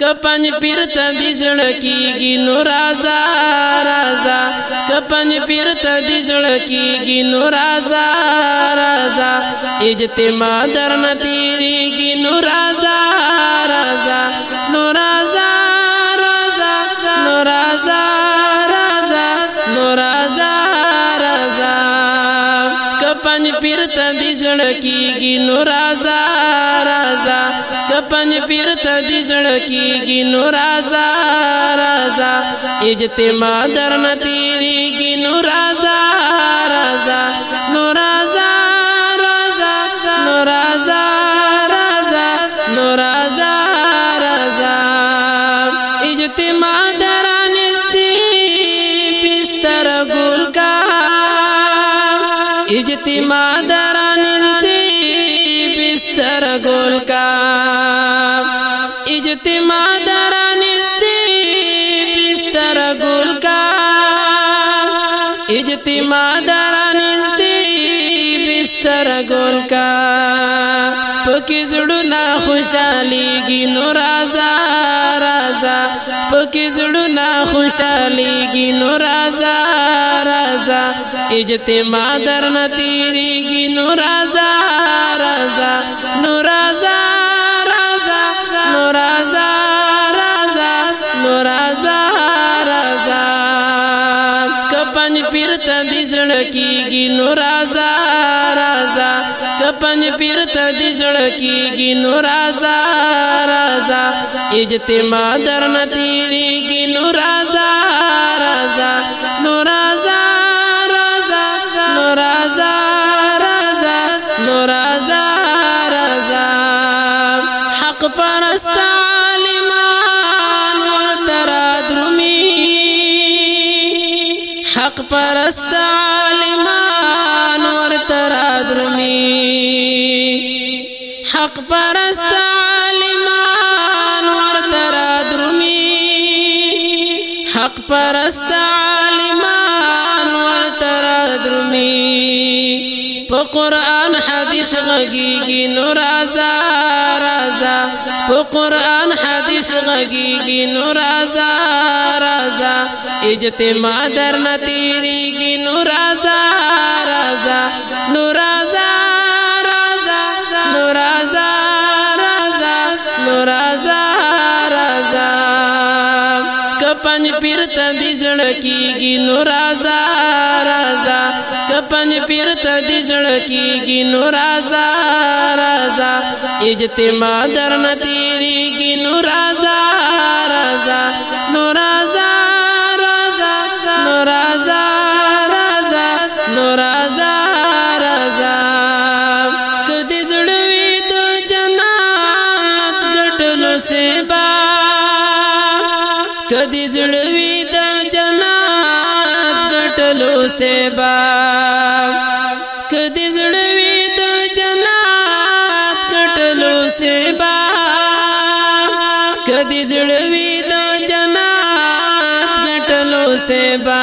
کپنج پیر ته دې ځړکیږي نو رازا رازا کپنج پیر ته دې ځړکیږي نو رازا رازا اجتماع درن تیریږي نو رازا رازا نو رازا رازا نو رازا رازا نو رازا رازا کپنج پیر ته دې ځړکیږي نو رازا بیرته د زړه کېږي نو رازا رازا اجتماع در نه تیریږي نو رازا رازا نو رازا رازا نو رازا رازا نو رازا رازا اجتماع در نستی پستر ګل کا اجتماع در اجتماع درانز دی بستر گل کا پکی زڑونا خوشحالی گی نو رازا رازا پکی زڑونا خوشحالی گی نو رازا رازا اجتماع درن تیری گی نو رازا رازا نو رازا پیر ته د زړکیږي نو رازا رازا کپنج پیر ته د زړکیږي نو رازا رازا اجتماع درن تیریږي نو رازا رازا نو رازا حق پرست عالمان ورته را درمی حق پرست عالمان ورته را درمی حق پرست عالمان ورته را درمی په قران حديث غږیږي نور آزاد په قران حدیث غږیږي نور ازا رازا اجتماع در نتیریږي کپن پیر ته دې زړکیږي نو رازا رازا کپن پیر ته دې زړکیږي نو رازا رازا اجتماع درن تیریږي نو رازا کدی زړوی د جنات غټلو سبا کدی زړوی د جنات غټلو سبا کدی زړوی د جنات غټلو سبا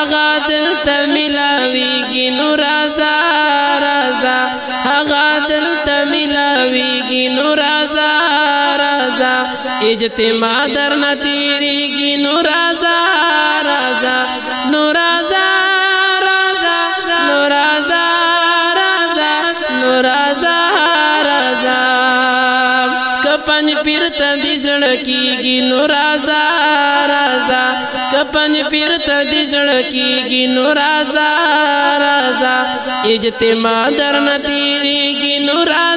اغا دل تملاوی کی نورازا اجتماع در نتیریږي نو رازا رازا نو رازا رازا نو رازا رازا نو رازا رازا کپنج پیر تندې زړکیږي نو رازا رازا کپنج پیر تندې زړکیږي نو رازا رازا اجتماع در نتیریږي نو رازا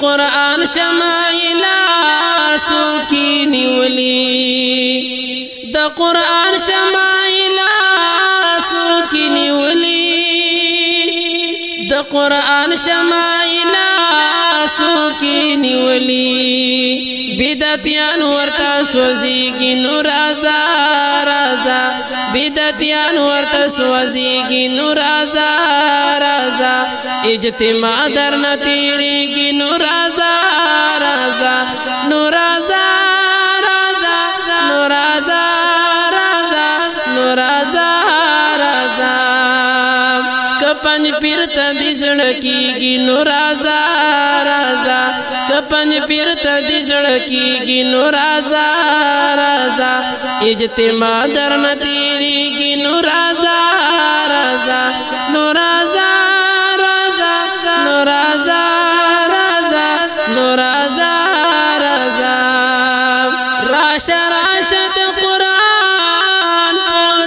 قرآن شمایلا سوکی نیولی دا قرآن شمایلا سوکی نیولی دا قرآن شمایلا سو کی نیولی بدعتیان ورتا سوزی کی نور ازا رازا بدعتیان ورتا سوزی کی نور ازا رازا اجتماع در نتیری کی نور ازا رازا نور ازا رازا نور ازا رازا نور ازا رازا کپن پیر تندی زړه کیږي نور ازا وطن بیرته دی جړ کیږي نو رازا رازا اجتماع در نتیریږي نو رازا رازا نو رازا رازا نو رازا رازا نو رازا رازا راشه راشه د قران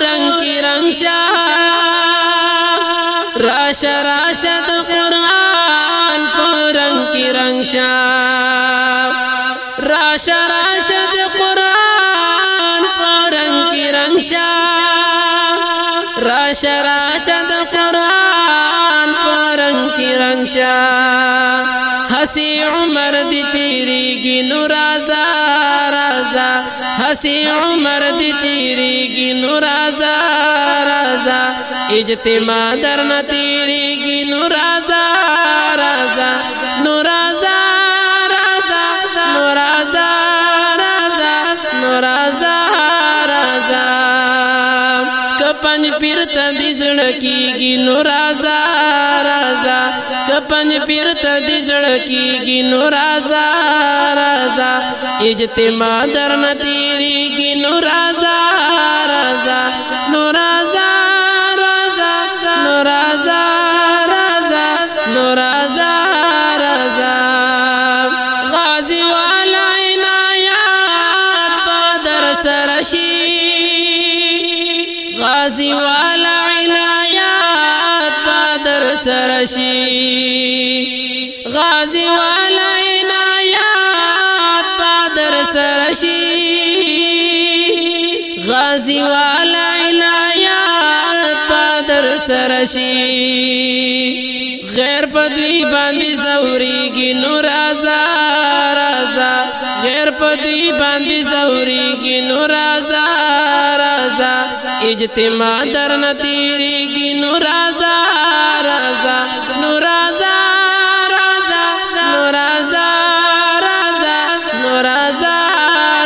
رنگ کی رنگ شاه راشه راشه د قران کی رنگ شاہ راشد پوران پارن چی رنگ سار رش راشد سوران پارنگ رنگ سا ہنسی عمر دی تیری گیلو راجا رازا ہنسی عمر دی تیری گیلو راجا رازا اجتماع ن تیری گیلو راجا دی زړه کیږي نو رازا رازا کپن پیر ته دی زړه کیږي نو رازا رازا اجتماع درن تیریږي نو رازا رازا نو رازا رازا نو رازا رازا نو رازا رازا غازی والا عنایات پادر سرشی غازی والا سرشی غازی والا عنایات پادر سرشی غازی والا عنایات پادر سرشی غیر پدوی باندې زوري کی نور ازا رازا غیر پدوی باندې زوري کی نور ازا رازا اجتماع درن تیری کی نور ازا رازا نو رازا رازا نو رازا رازا نو رازا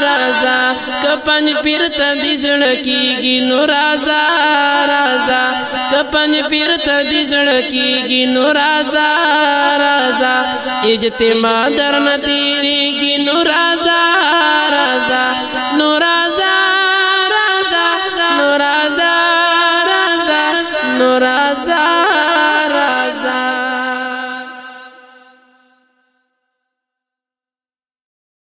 رازا کپن پیر تندې زړکیږي نو رازا رازا کپن پیر تندې زړکیږي نو رازا رازا اجتماع درن تیریږي نو رازا